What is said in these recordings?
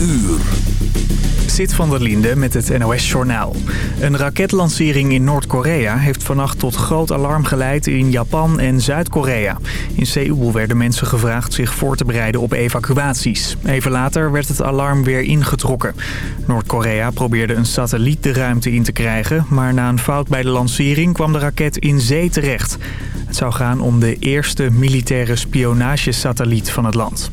uur. Zit van der Linde met het NOS-journaal. Een raketlancering in Noord-Korea heeft vannacht tot groot alarm geleid in Japan en Zuid-Korea. In Seoul werden mensen gevraagd zich voor te bereiden op evacuaties. Even later werd het alarm weer ingetrokken. Noord-Korea probeerde een satelliet de ruimte in te krijgen... maar na een fout bij de lancering kwam de raket in zee terecht. Het zou gaan om de eerste militaire spionagesatelliet van het land.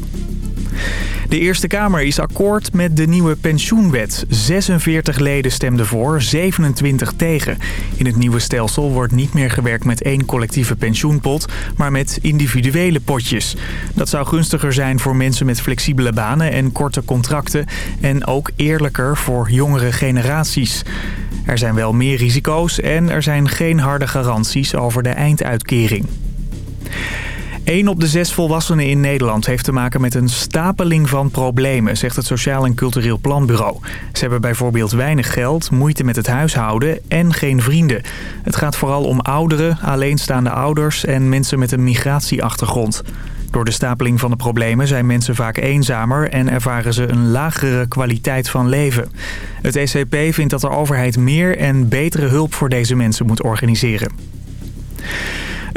De Eerste Kamer is akkoord met de nieuwe pensioenwet. 46 leden stemden voor, 27 tegen. In het nieuwe stelsel wordt niet meer gewerkt met één collectieve pensioenpot... maar met individuele potjes. Dat zou gunstiger zijn voor mensen met flexibele banen en korte contracten... en ook eerlijker voor jongere generaties. Er zijn wel meer risico's en er zijn geen harde garanties over de einduitkering. Een op de zes volwassenen in Nederland heeft te maken met een stapeling van problemen, zegt het Sociaal en Cultureel Planbureau. Ze hebben bijvoorbeeld weinig geld, moeite met het huishouden en geen vrienden. Het gaat vooral om ouderen, alleenstaande ouders en mensen met een migratieachtergrond. Door de stapeling van de problemen zijn mensen vaak eenzamer en ervaren ze een lagere kwaliteit van leven. Het ECP vindt dat de overheid meer en betere hulp voor deze mensen moet organiseren.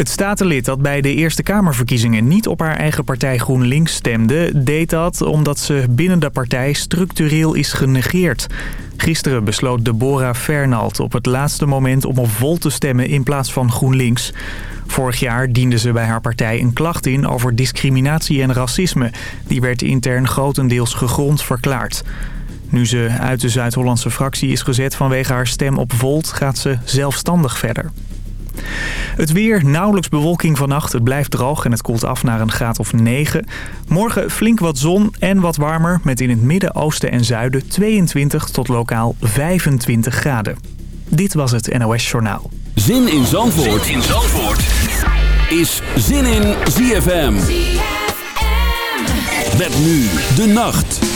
Het statenlid dat bij de Eerste Kamerverkiezingen niet op haar eigen partij GroenLinks stemde... deed dat omdat ze binnen de partij structureel is genegeerd. Gisteren besloot Deborah Fernald op het laatste moment om op Vol te stemmen in plaats van GroenLinks. Vorig jaar diende ze bij haar partij een klacht in over discriminatie en racisme. Die werd intern grotendeels gegrond verklaard. Nu ze uit de Zuid-Hollandse fractie is gezet vanwege haar stem op Volt gaat ze zelfstandig verder. Het weer, nauwelijks bewolking vannacht. Het blijft droog en het koelt af naar een graad of 9. Morgen flink wat zon en wat warmer met in het midden, oosten en zuiden 22 tot lokaal 25 graden. Dit was het NOS Journaal. Zin in Zandvoort, zin in Zandvoort. is Zin in ZFM. ZFM. Met nu de nacht.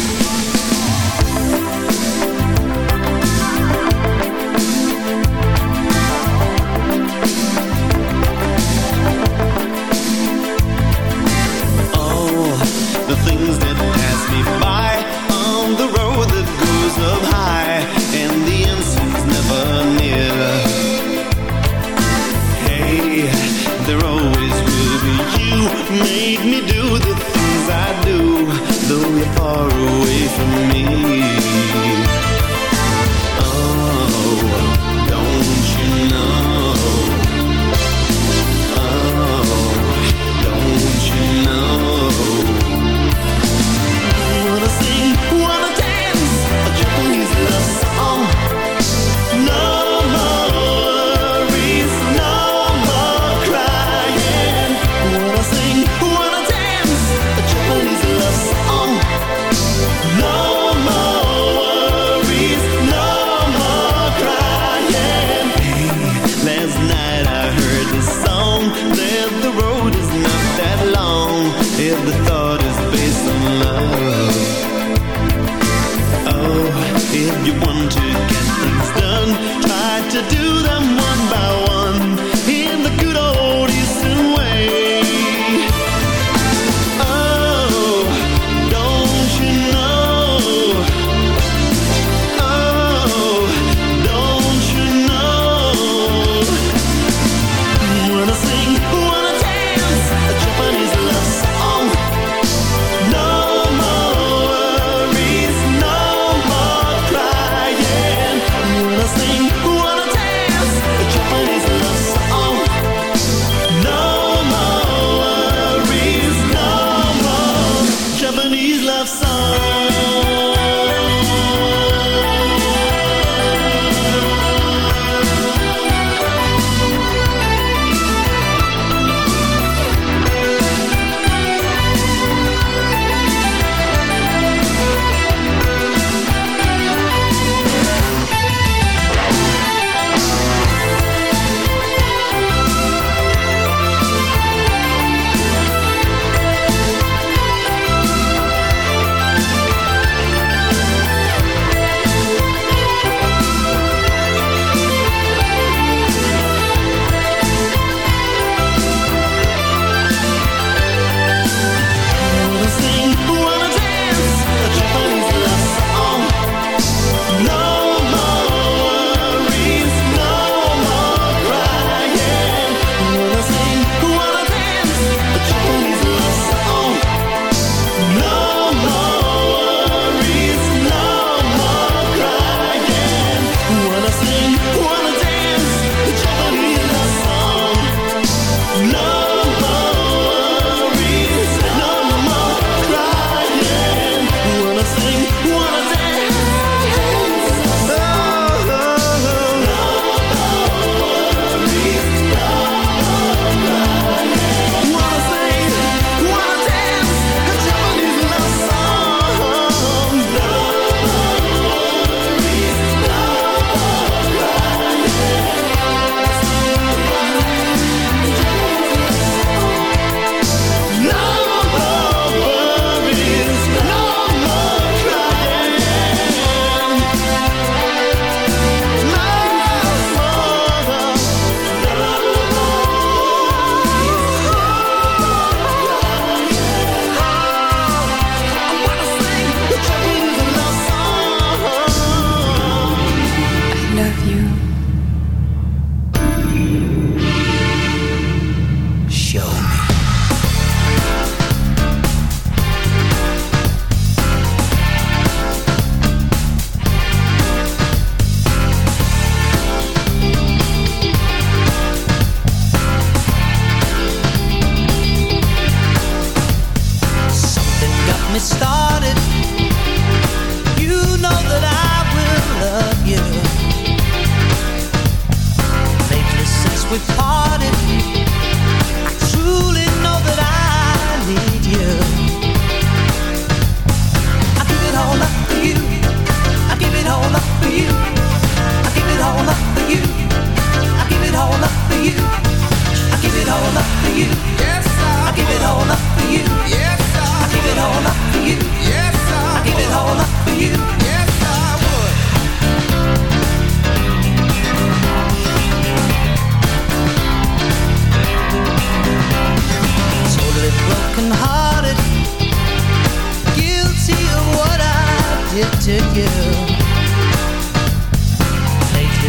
did to you.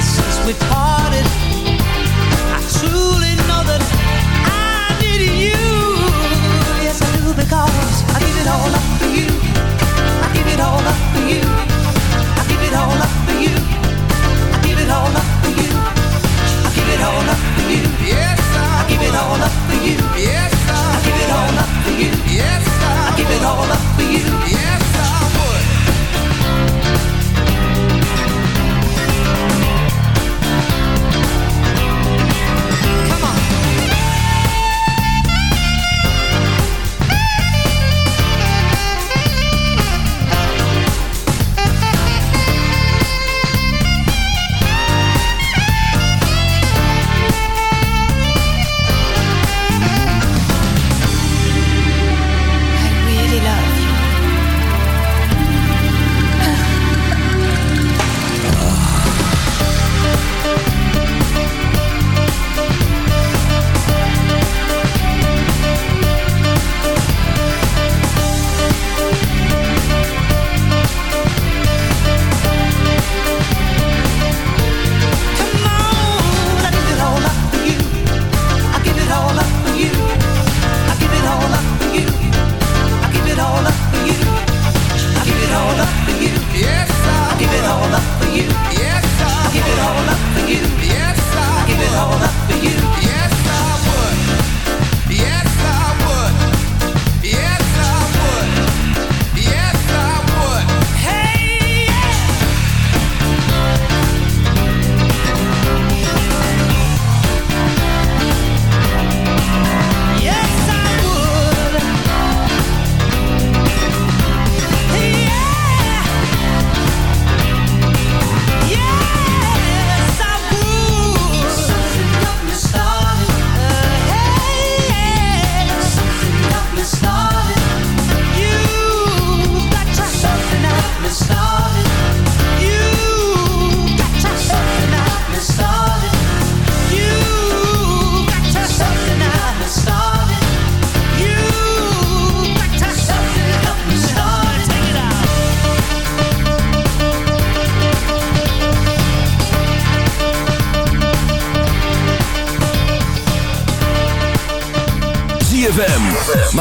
Since we parted, I truly know that I you. Yes, I do because I give it all up for you. I give it all up for you. I give it all up for you. I give it all up for you. I give it all up for you. Yes, I, I give it all up for you. Yes, I, I give it all up for you. Yes.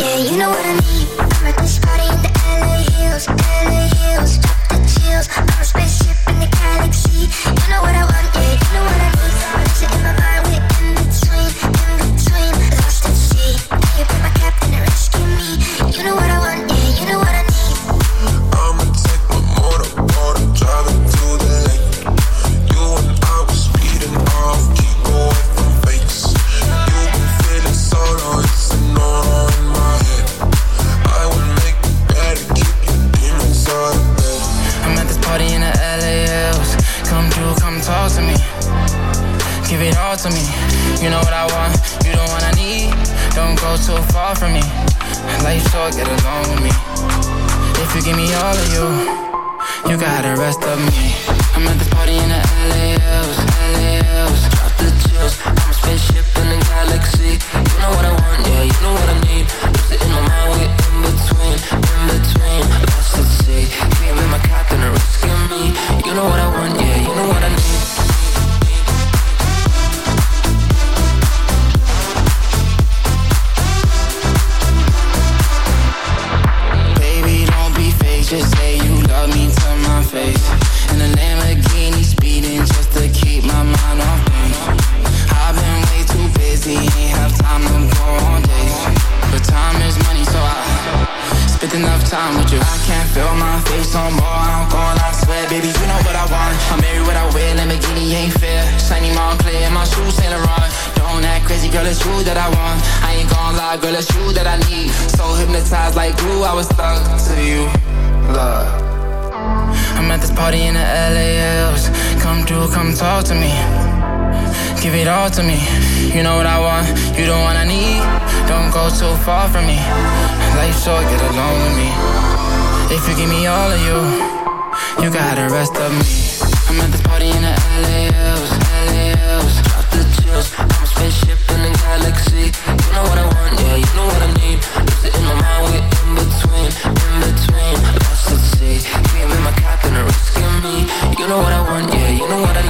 Yeah, you know what I need. To me. You know what I want, you know what I need. Don't go too far from me. Life short, get along with me. If you give me all of you, you got the rest of me. I'm at this party in the LALs, LALs. Drop the chills. I'm a spaceship in the galaxy. You know what I want, yeah, you know what I need. Lose in my mind, we're in between, in between. Lost at sea. You be my captain and rescue me? You know what I want, time I with you. I can't feel my face no more, I'm going, I swear, baby, you know what I want. I'm married what I wear, Lamborghini ain't fair. Shiny Moncler, my shoes Saint Laurent. Don't act crazy, girl, it's you that I want. I ain't gonna lie, girl, it's you that I need. So hypnotized like glue, I was stuck to you. Love. I'm at this party in the LALs. Come through, come talk to me. Give it all to me. You know what I want, you the one I need. Don't go too far from me. Life short, get along with me. If you give me all of you, you got the rest of me. I'm at this party in the LALs, LALs. Drop the chills. I'm a spaceship in the galaxy. You know what I want, yeah, you know what I need. Lose it in my mind, we're in between, in between. Lost at sea. Give me my cap and a me. You know what I want, yeah, you know what I need.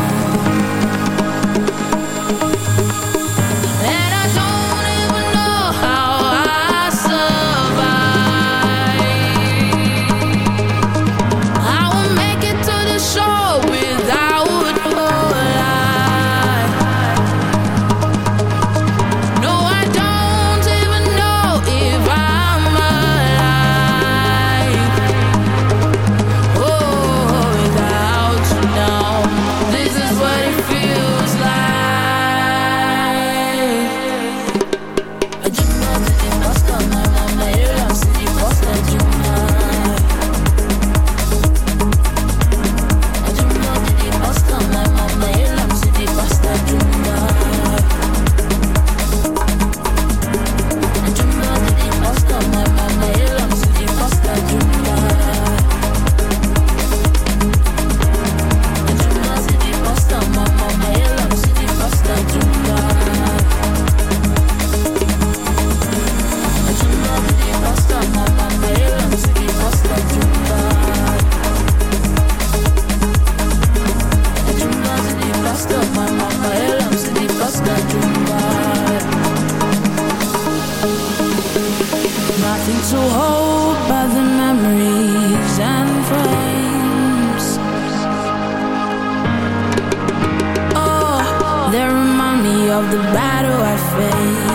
of the battle I faced.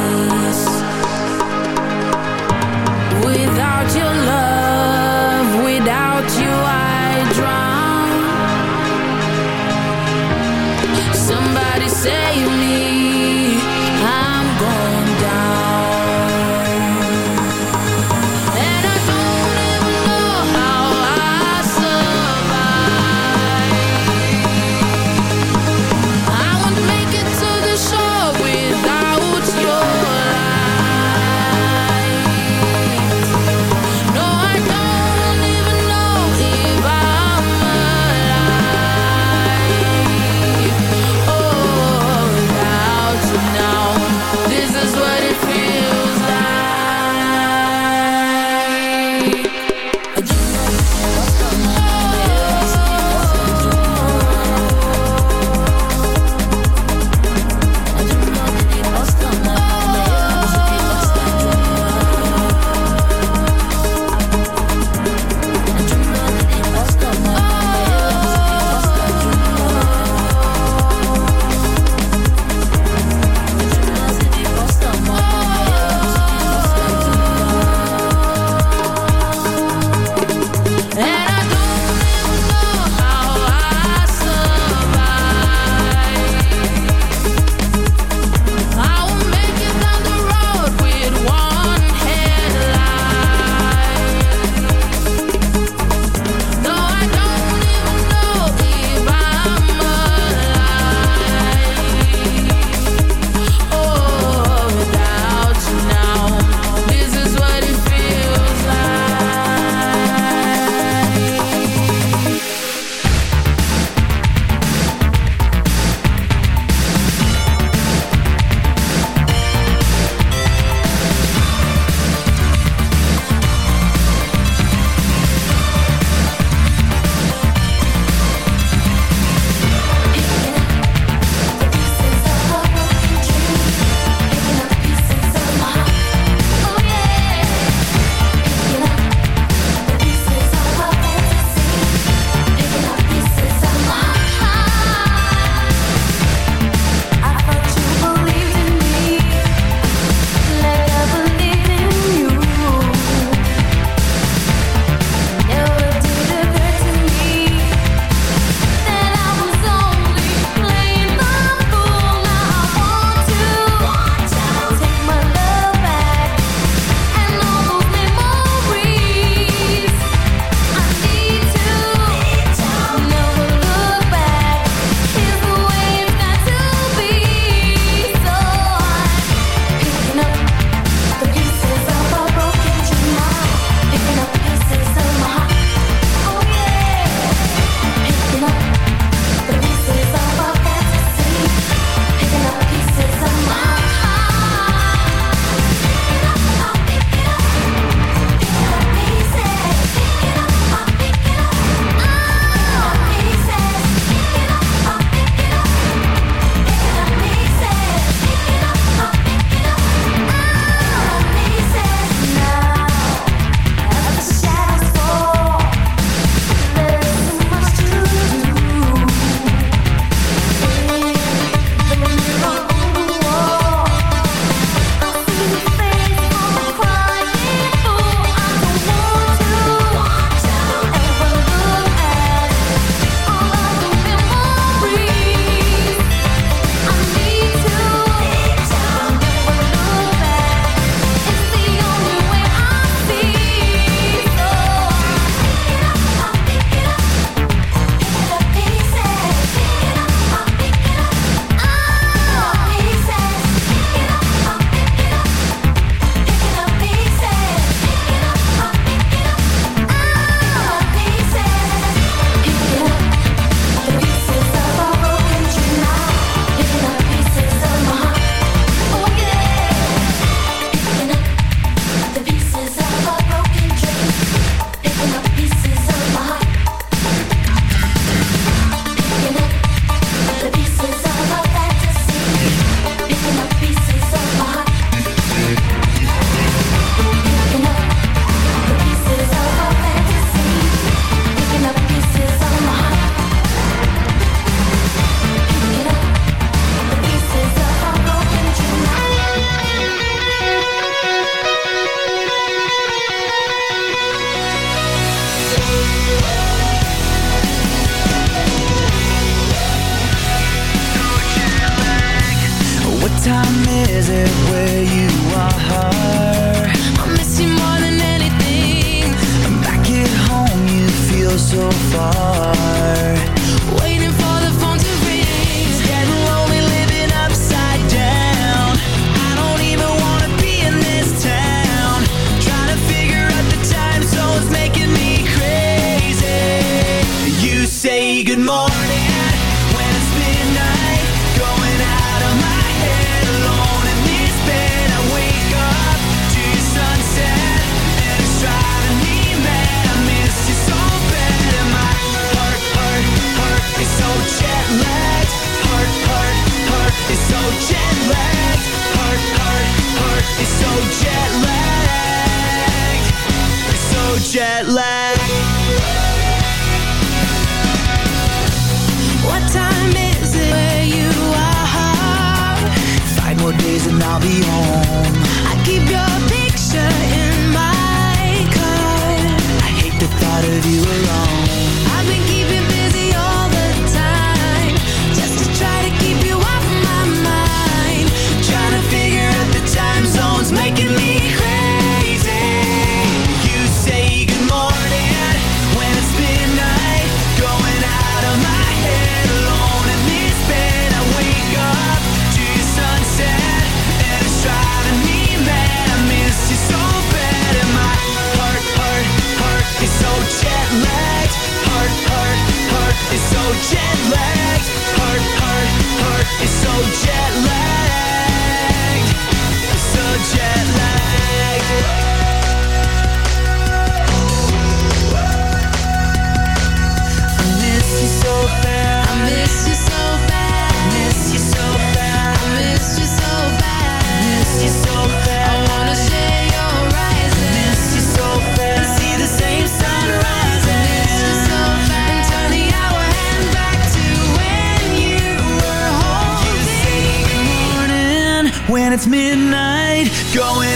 midnight going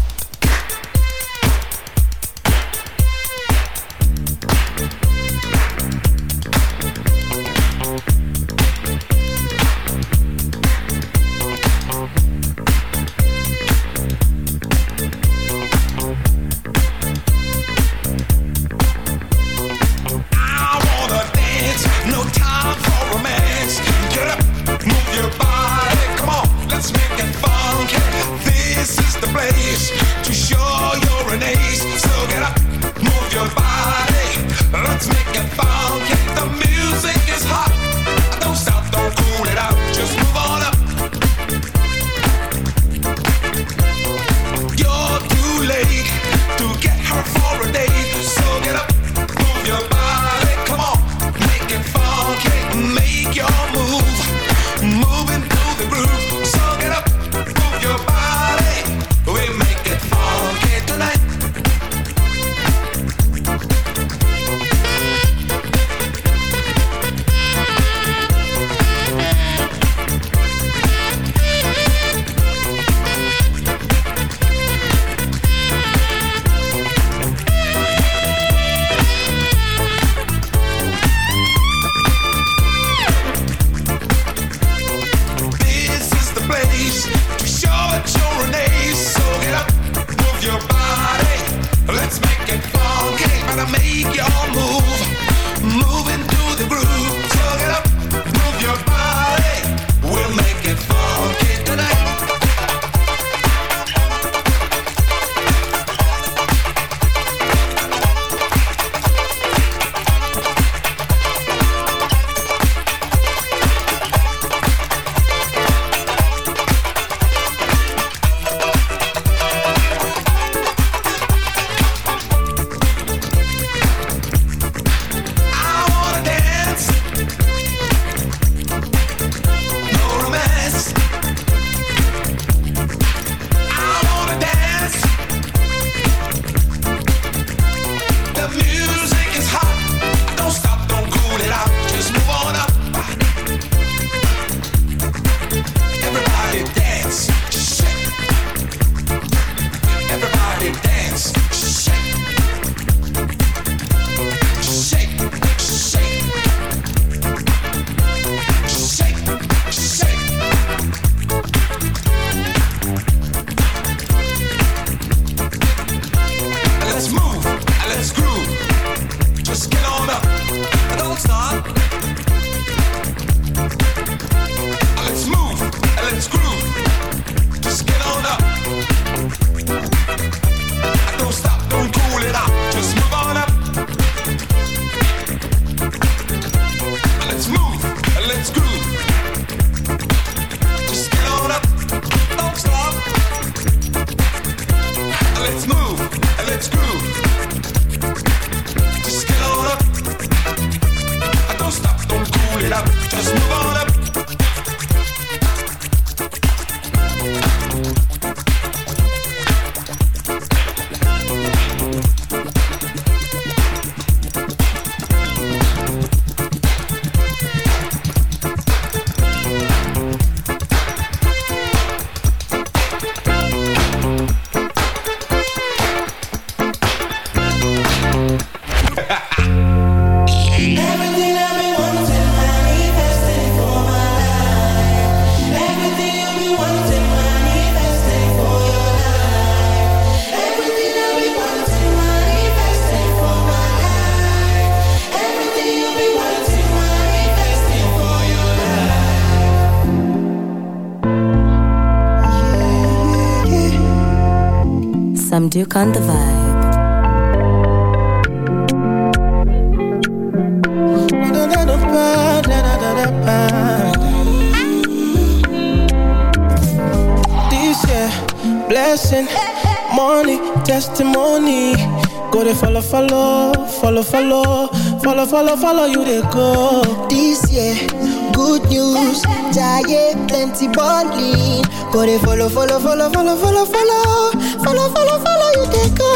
Duke on the vibe. This year, blessing, money, testimony. Go to follow, follow, follow, follow, follow, follow, follow you they go. This year, news, giant plenty balling. Go they follow, follow, follow, follow, follow, follow, follow, follow, follow you they go.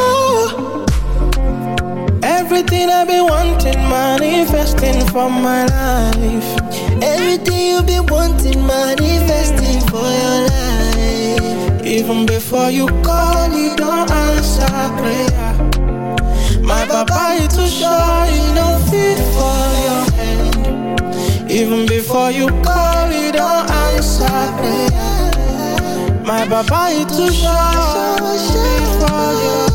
Everything I've been wanting, manifesting for my life. Everything you've been wanting, manifesting for your life. Even before you call, you don't answer prayer. My papa is too shy, before you call, you don't answer. My papa is too shy, fit for